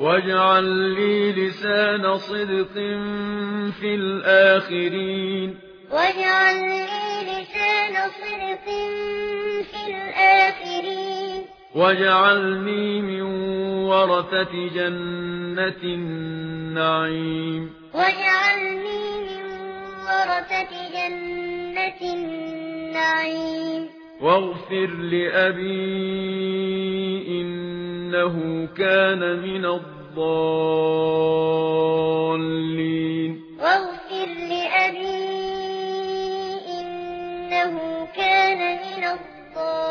واجعل لي لسان صدق في الآخرين. واجعل لي لسان صدق في الآخرين. واجعلني من ورثة جنة النعيم. واجعلني ورثة جنة النعيم. واغفر لأبي إن إنه كان من الضالين واغفر لأبي إنه كان من الضالين.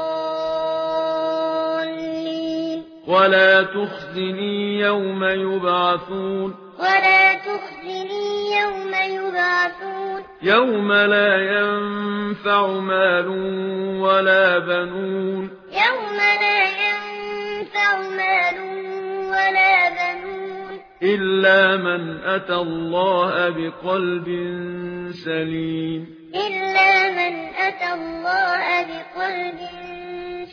ولا تخزني يوم يبعثون ولا تخزني يوم يبعثون يوم لا ينفع مال ولا بنون يوم لا إلا من أتى الله بقلب سليم إلا من أتى الله بقلب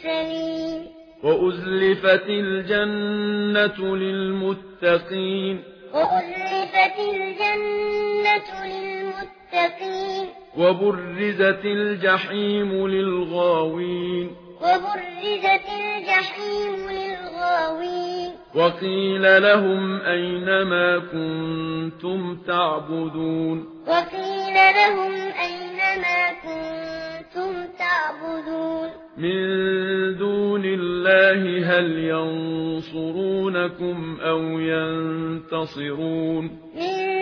سليم وأزلفت الجنة للمتقين وأزلفت الجنة للمتقين للمتقين وبرزت الجحيم للغاوين وبرزت الجحيم للغاوين وقيل لهم اينما كنتم تعبدون وقيل لهم اينما كنتم تعبدون من دون الله هل ينصرونكم أو ينتصرون من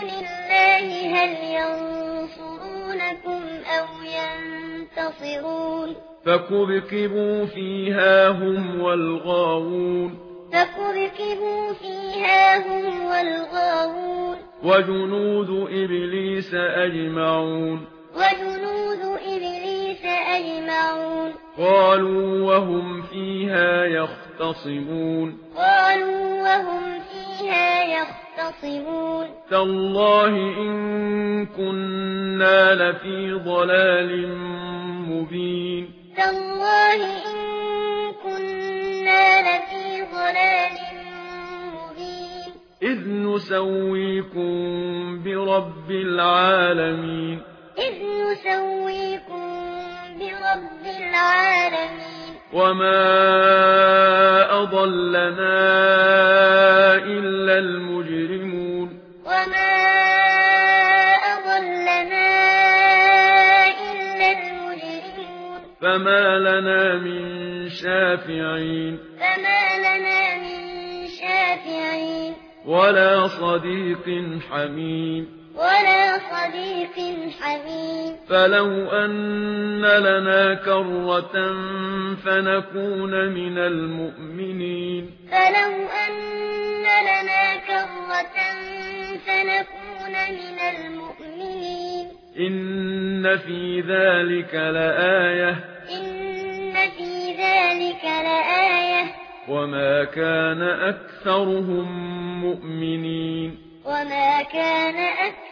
دون الله هل ينصرونكم أو ينتصرون فكبكبوا فيها هم والغاوون فكبكبوا فيها هم والغاوون وجنود إبليس أجمعون وجنود إبليس أجمعون قالوا وهم فيها يختصمون. قالوا وهم فيها يختصمون. تالله إن كنا لفي ضلال مبين. تالله إن كنا لفي ضلال مبين. إذ نسويكم برب العالمين. إذ نسويكم العالمين. وما أضلنا إلا المجرمون. وما أضلنا إلا المجرمون. فما لنا من شافعين. فما لنا من شافعين. ولا صديق حميم. صديق حميد فلو أن لنا كرة فنكون من المؤمنين فلو أن لنا كرة فنكون من المؤمنين إن في ذلك لآية إن في ذلك لآية وما كان أكثرهم مؤمنين وما كان أكثرهم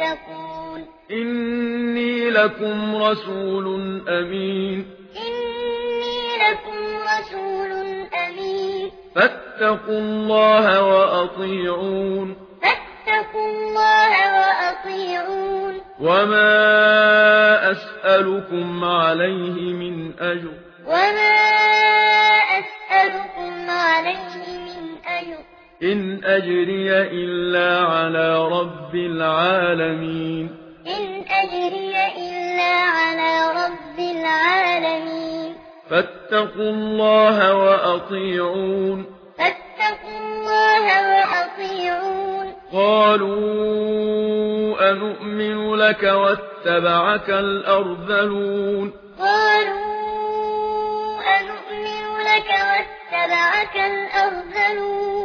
تتقون. إني لكم رسول أمين. إني لكم رسول أمين. فاتقوا الله وأطيعون. فاتقوا الله وأطيعون. وما أسألكم عليه من أجر. وما أسألكم عليه من أجر. إن أجري إلا على رب العالمين. إن أجري إلا على رب العالمين. فاتقوا الله وأطيعون. فاتقوا الله وأطيعون. قالوا أنؤمن لك واتبعك الأرذلون. قالوا أنؤمن لك واتبعك الأرذلون.